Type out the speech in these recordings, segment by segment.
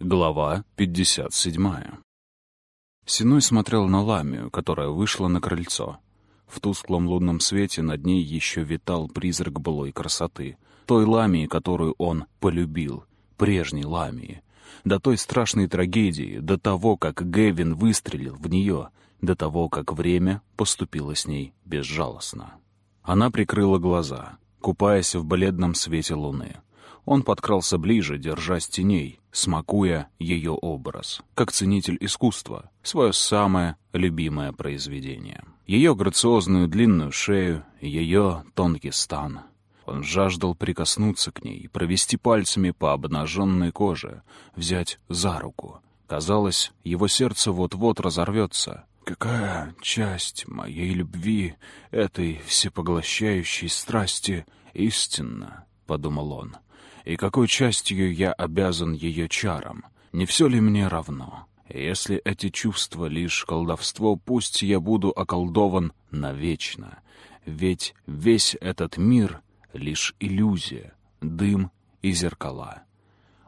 Глава 57. Синой смотрел на Ламию, которая вышла на крыльцо. В тусклом лунном свете над ней еще витал призрак былой красоты. Той Ламии, которую он полюбил. Прежней Ламии. До той страшной трагедии, до того, как Гэвин выстрелил в нее, до того, как время поступило с ней безжалостно. Она прикрыла глаза, купаясь в бледном свете луны. Он подкрался ближе, держась теней, смакуя ее образ, как ценитель искусства, свое самое любимое произведение. Ее грациозную длинную шею, ее тонкий стан. Он жаждал прикоснуться к ней, провести пальцами по обнаженной коже, взять за руку. Казалось, его сердце вот-вот разорвется. «Какая часть моей любви, этой всепоглощающей страсти, истинна?» — подумал он и какой частью я обязан ее чарам. Не все ли мне равно? Если эти чувства лишь колдовство, пусть я буду околдован навечно. Ведь весь этот мир — лишь иллюзия, дым и зеркала.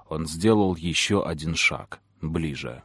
Он сделал еще один шаг, ближе.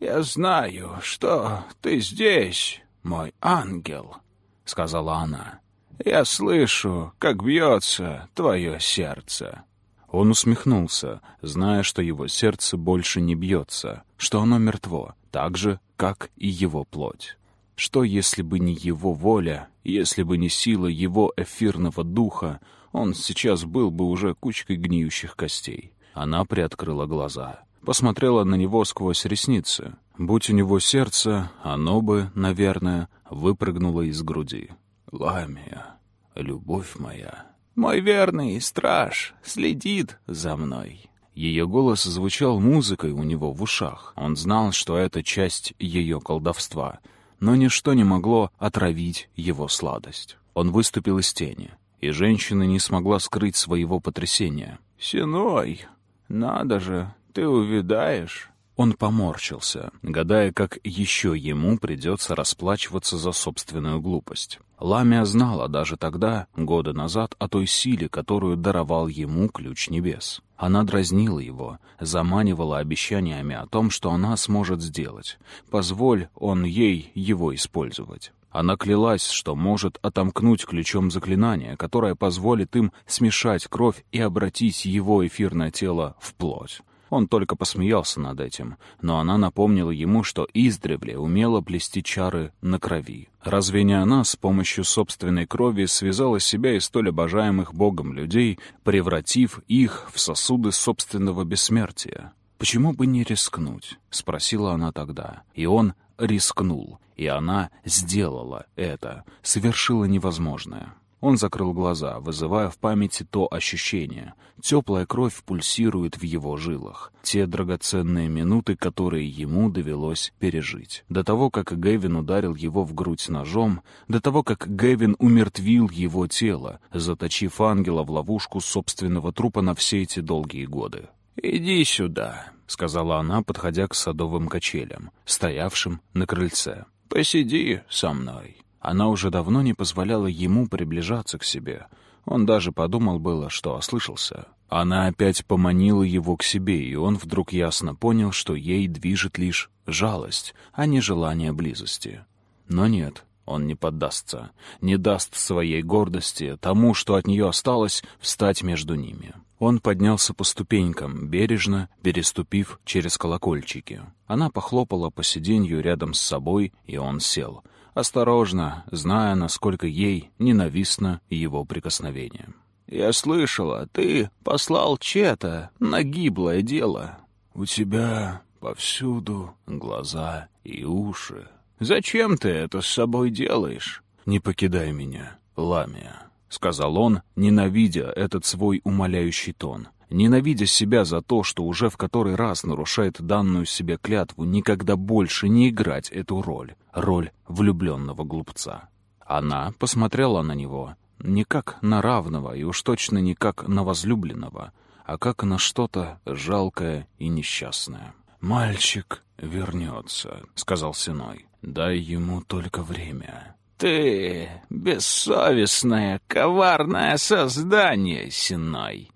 «Я знаю, что ты здесь, мой ангел», — сказала она. «Я слышу, как бьется твое сердце». Он усмехнулся, зная, что его сердце больше не бьется, что оно мертво, так же, как и его плоть. Что, если бы не его воля, если бы не сила его эфирного духа, он сейчас был бы уже кучкой гниющих костей. Она приоткрыла глаза, посмотрела на него сквозь ресницы. Будь у него сердце, оно бы, наверное, выпрыгнуло из груди. «Ламия, любовь моя». Мой верный страж следит за мной». Ее голос звучал музыкой у него в ушах. Он знал, что это часть ее колдовства, но ничто не могло отравить его сладость. Он выступил из тени, и женщина не смогла скрыть своего потрясения. «Синой, надо же, ты увядаешь». Он поморщился, гадая, как еще ему придется расплачиваться за собственную глупость. Ламия знала даже тогда, года назад, о той силе, которую даровал ему ключ небес. Она дразнила его, заманивала обещаниями о том, что она сможет сделать. Позволь он ей его использовать. Она клялась, что может отомкнуть ключом заклинание, которое позволит им смешать кровь и обратить его эфирное тело в плоть. Он только посмеялся над этим, но она напомнила ему, что издревле умела плести чары на крови. Разве не она с помощью собственной крови связала себя и столь обожаемых Богом людей, превратив их в сосуды собственного бессмертия? «Почему бы не рискнуть?» — спросила она тогда. И он рискнул, и она сделала это, совершила невозможное. Он закрыл глаза, вызывая в памяти то ощущение. Теплая кровь пульсирует в его жилах. Те драгоценные минуты, которые ему довелось пережить. До того, как Гэвин ударил его в грудь ножом, до того, как Гэвин умертвил его тело, заточив ангела в ловушку собственного трупа на все эти долгие годы. «Иди сюда», — сказала она, подходя к садовым качелям, стоявшим на крыльце. «Посиди со мной». Она уже давно не позволяла ему приближаться к себе. Он даже подумал было, что ослышался. Она опять поманила его к себе, и он вдруг ясно понял, что ей движет лишь жалость, а не желание близости. Но нет, он не поддастся, не даст своей гордости, тому, что от нее осталось, встать между ними. Он поднялся по ступенькам, бережно переступив через колокольчики. Она похлопала по сиденью рядом с собой, и он сел — осторожно, зная, насколько ей ненавистно его прикосновение. «Я слышала, ты послал Чета на гиблое дело. У тебя повсюду глаза и уши. Зачем ты это с собой делаешь?» «Не покидай меня, Ламия», — сказал он, ненавидя этот свой умоляющий тон ненавидя себя за то, что уже в который раз нарушает данную себе клятву никогда больше не играть эту роль, роль влюбленного глупца. Она посмотрела на него не как на равного и уж точно не как на возлюбленного, а как на что-то жалкое и несчастное. «Мальчик вернется», — сказал Синой. «Дай ему только время». «Ты бессовестное, коварное создание, Синой!»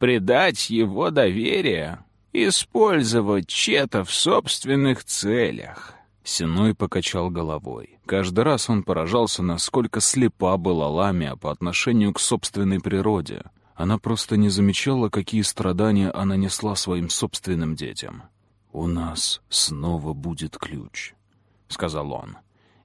предать его доверие. использовать чета в собственных целях». Синой покачал головой. Каждый раз он поражался, насколько слепа была Ламия по отношению к собственной природе. Она просто не замечала, какие страдания она несла своим собственным детям. «У нас снова будет ключ», — сказал он.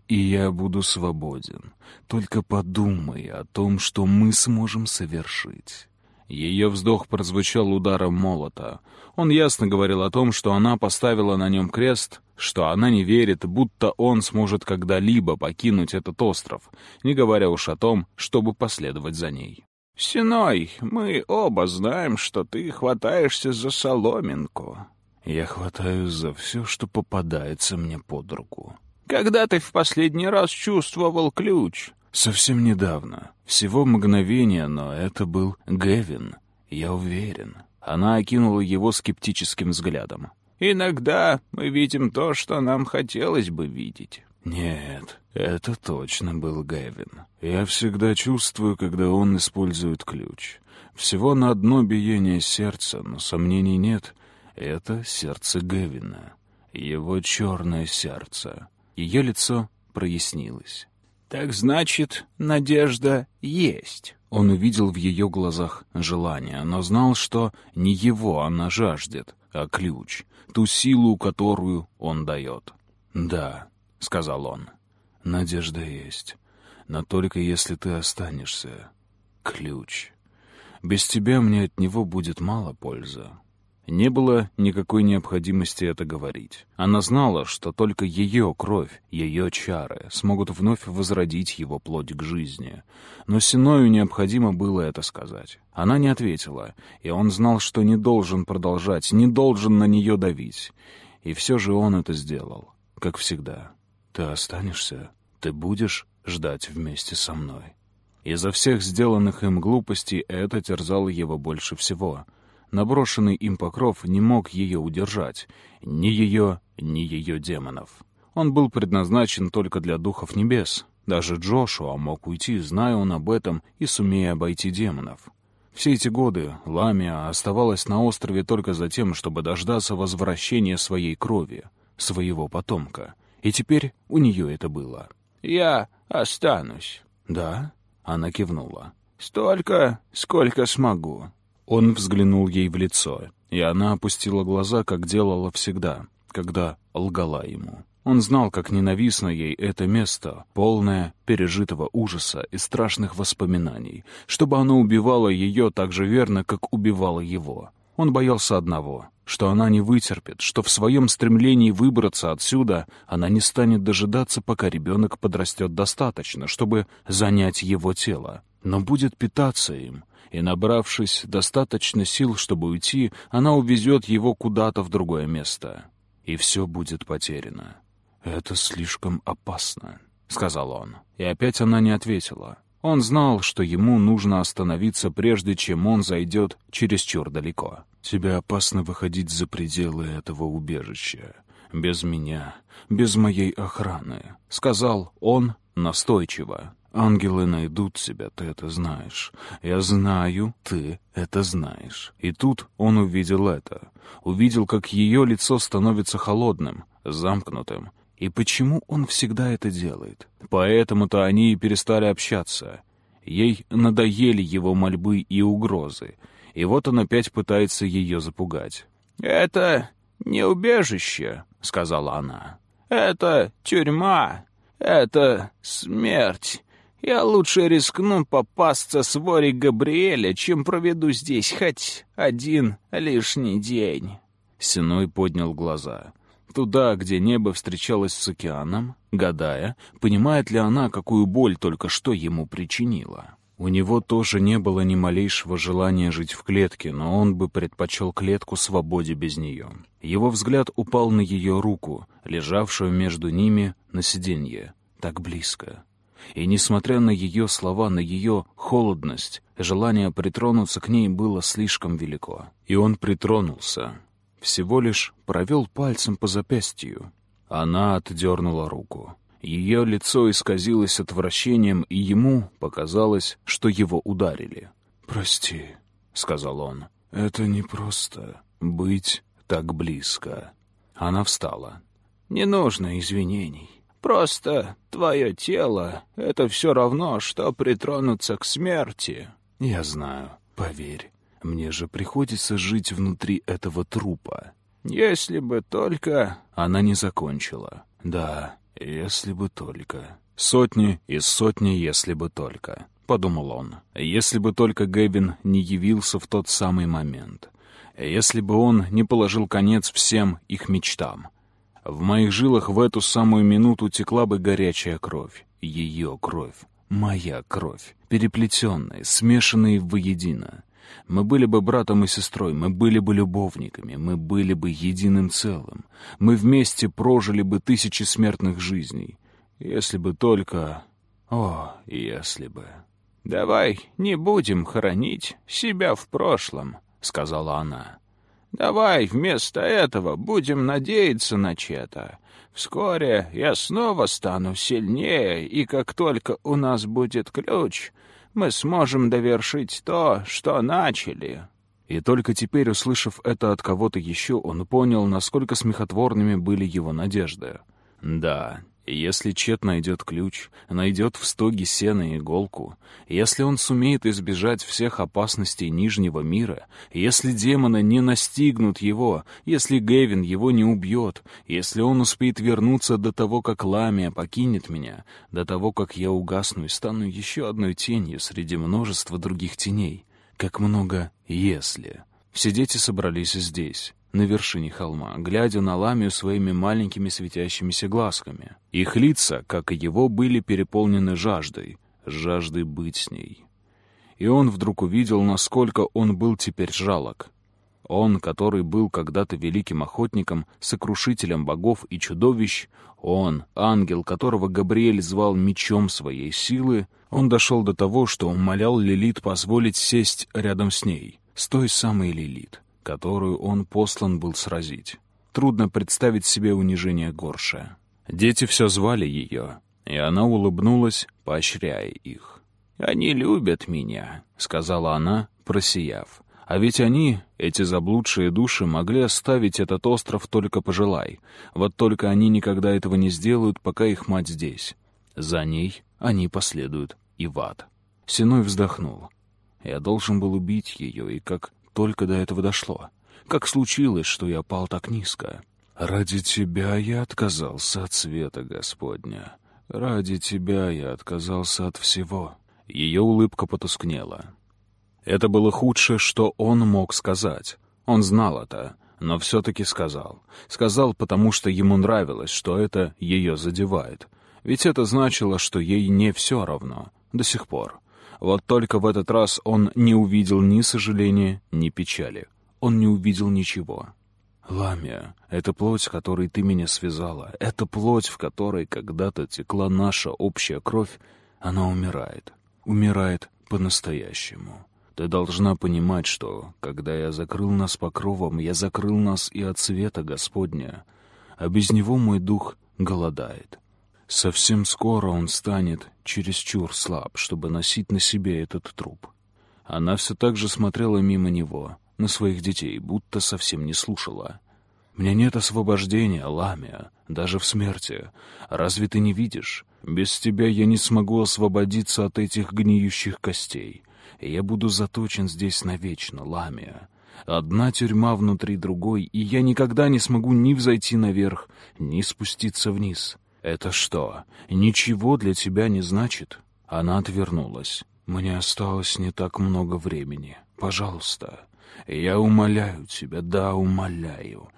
«И я буду свободен. Только подумай о том, что мы сможем совершить». Ее вздох прозвучал ударом молота. Он ясно говорил о том, что она поставила на нем крест, что она не верит, будто он сможет когда-либо покинуть этот остров, не говоря уж о том, чтобы последовать за ней. «Синой, мы оба знаем, что ты хватаешься за соломинку». «Я хватаюсь за все, что попадается мне под руку». «Когда ты в последний раз чувствовал ключ?» Совсем недавно. Всего мгновение, но это был Гевин. Я уверен. Она окинула его скептическим взглядом. «Иногда мы видим то, что нам хотелось бы видеть». «Нет, это точно был Гевин. Я всегда чувствую, когда он использует ключ. Всего на одно биение сердца, но сомнений нет. Это сердце Гевина. Его черное сердце». Ее лицо прояснилось. «Так значит, надежда есть». Он увидел в ее глазах желание, но знал, что не его она жаждет, а ключ, ту силу, которую он дает. «Да», — сказал он, — «надежда есть, но только если ты останешься. Ключ. Без тебя мне от него будет мало пользы. Не было никакой необходимости это говорить. Она знала, что только ее кровь, ее чары смогут вновь возродить его плоть к жизни. Но Синою необходимо было это сказать. Она не ответила, и он знал, что не должен продолжать, не должен на нее давить. И все же он это сделал, как всегда. «Ты останешься? Ты будешь ждать вместе со мной?» Изо всех сделанных им глупостей это терзало его больше всего — Наброшенный им покров не мог ее удержать, ни ее, ни ее демонов. Он был предназначен только для духов небес. Даже Джошуа мог уйти, зная он об этом и сумея обойти демонов. Все эти годы Ламия оставалась на острове только за тем, чтобы дождаться возвращения своей крови, своего потомка. И теперь у нее это было. «Я останусь». «Да?» — она кивнула. «Столько, сколько смогу. Он взглянул ей в лицо, и она опустила глаза, как делала всегда, когда лгала ему. Он знал, как ненавистно ей это место, полное пережитого ужаса и страшных воспоминаний, чтобы оно убивало ее так же верно, как убивало его. Он боялся одного, что она не вытерпит, что в своем стремлении выбраться отсюда она не станет дожидаться, пока ребенок подрастет достаточно, чтобы занять его тело, но будет питаться им, и, набравшись достаточно сил, чтобы уйти, она увезет его куда-то в другое место. И все будет потеряно. «Это слишком опасно», — сказал он. И опять она не ответила. Он знал, что ему нужно остановиться, прежде чем он зайдет чересчур далеко. «Тебе опасно выходить за пределы этого убежища. Без меня, без моей охраны», — сказал он настойчиво. Ангелы найдут тебя, ты это знаешь. Я знаю, ты это знаешь. И тут он увидел это. Увидел, как ее лицо становится холодным, замкнутым. И почему он всегда это делает? Поэтому-то они и перестали общаться. Ей надоели его мольбы и угрозы. И вот он опять пытается ее запугать. «Это не убежище», — сказала она. «Это тюрьма. Это смерть. Я лучше рискну попасться с Вори Габриэля, чем проведу здесь хоть один лишний день». Синой поднял глаза. Туда, где небо встречалось с океаном, гадая, понимает ли она, какую боль только что ему причинила. У него тоже не было ни малейшего желания жить в клетке, но он бы предпочел клетку свободе без нее. Его взгляд упал на ее руку, лежавшую между ними на сиденье, так близко. И, несмотря на ее слова, на ее холодность, желание притронуться к ней было слишком велико. И он притронулся. Всего лишь провел пальцем по запястью. Она отдернула руку. Ее лицо исказилось отвращением, и ему показалось, что его ударили. «Прости», — сказал он, — «это не просто быть так близко. Она встала. «Не нужно извинений. Просто твое тело — это все равно, что притронуться к смерти». «Я знаю, поверь. Мне же приходится жить внутри этого трупа». «Если бы только...» Она не закончила. «Да, если бы только...» «Сотни и сотни, если бы только...» — подумал он. «Если бы только Гэвин не явился в тот самый момент. Если бы он не положил конец всем их мечтам. В моих жилах в эту самую минуту текла бы горячая кровь. Ее кровь. Моя кровь. Переплетенная, смешанная воедино. Мы были бы братом и сестрой, мы были бы любовниками, мы были бы единым целым. Мы вместе прожили бы тысячи смертных жизней. Если бы только... О, если бы... «Давай не будем хоронить себя в прошлом», — сказала она. «Давай вместо этого будем надеяться на Чета. Вскоре я снова стану сильнее, и как только у нас будет ключ, мы сможем довершить то, что начали». И только теперь, услышав это от кого-то еще, он понял, насколько смехотворными были его надежды. Да, если Чет найдет ключ, найдет в стоге сена иголку, если он сумеет избежать всех опасностей Нижнего мира, если демоны не настигнут его, если Гэвин его не убьет, если он успеет вернуться до того, как Ламия покинет меня, до того, как я угасну и стану еще одной тенью среди множества других теней, как много «если». Все дети собрались здесь на вершине холма, глядя на Ламию своими маленькими светящимися глазками. Их лица, как и его, были переполнены жаждой, жаждой быть с ней. И он вдруг увидел, насколько он был теперь жалок. Он, который был когда-то великим охотником, сокрушителем богов и чудовищ, он, ангел, которого Габриэль звал мечом своей силы, он дошел до того, что умолял Лилит позволить сесть рядом с ней, с той самой Лилит которую он послан был сразить. Трудно представить себе унижение горше. Дети все звали ее, и она улыбнулась, поощряя их. «Они любят меня», — сказала она, просияв. А ведь они, эти заблудшие души, могли оставить этот остров только пожелай. Вот только они никогда этого не сделают, пока их мать здесь. За ней они последуют и в ад. Синой вздохнул. Я должен был убить ее, и как только до этого дошло. Как случилось, что я пал так низко? Ради тебя я отказался от света Господня. Ради тебя я отказался от всего. Ее улыбка потускнела. Это было худшее, что он мог сказать. Он знал это, но все-таки сказал. Сказал, потому что ему нравилось, что это ее задевает. Ведь это значило, что ей не все равно. До сих пор. Вот только в этот раз он не увидел ни сожаления, ни печали. Он не увидел ничего. «Ламия, это плоть, которой ты меня связала, это плоть, в которой когда-то текла наша общая кровь, она умирает. Умирает по-настоящему. Ты должна понимать, что, когда я закрыл нас покровом, я закрыл нас и от света Господня, а без него мой дух голодает. Совсем скоро он станет чересчур слаб, чтобы носить на себе этот труп. Она все так же смотрела мимо него, на своих детей, будто совсем не слушала. «Мне нет освобождения, Ламия, даже в смерти. Разве ты не видишь? Без тебя я не смогу освободиться от этих гниющих костей. Я буду заточен здесь навечно, Ламия. Одна тюрьма внутри другой, и я никогда не смогу ни взойти наверх, ни спуститься вниз. «Это что, ничего для тебя не значит?» Она отвернулась. «Мне осталось не так много времени. Пожалуйста, я умоляю тебя, да, умоляю.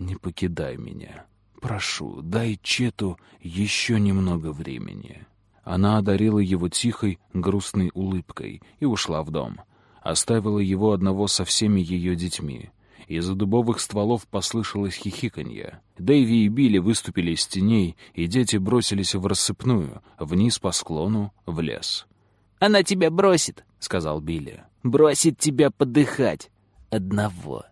Не покидай меня. Прошу, дай Чету еще немного времени». Она одарила его тихой, грустной улыбкой и ушла в дом. Оставила его одного со всеми ее детьми. Из-за дубовых стволов послышалось хихиканье. Дэйви и Билли выступили из теней, и дети бросились в рассыпную, вниз по склону, в лес. «Она тебя бросит», — сказал Билли. «Бросит тебя подыхать. Одного».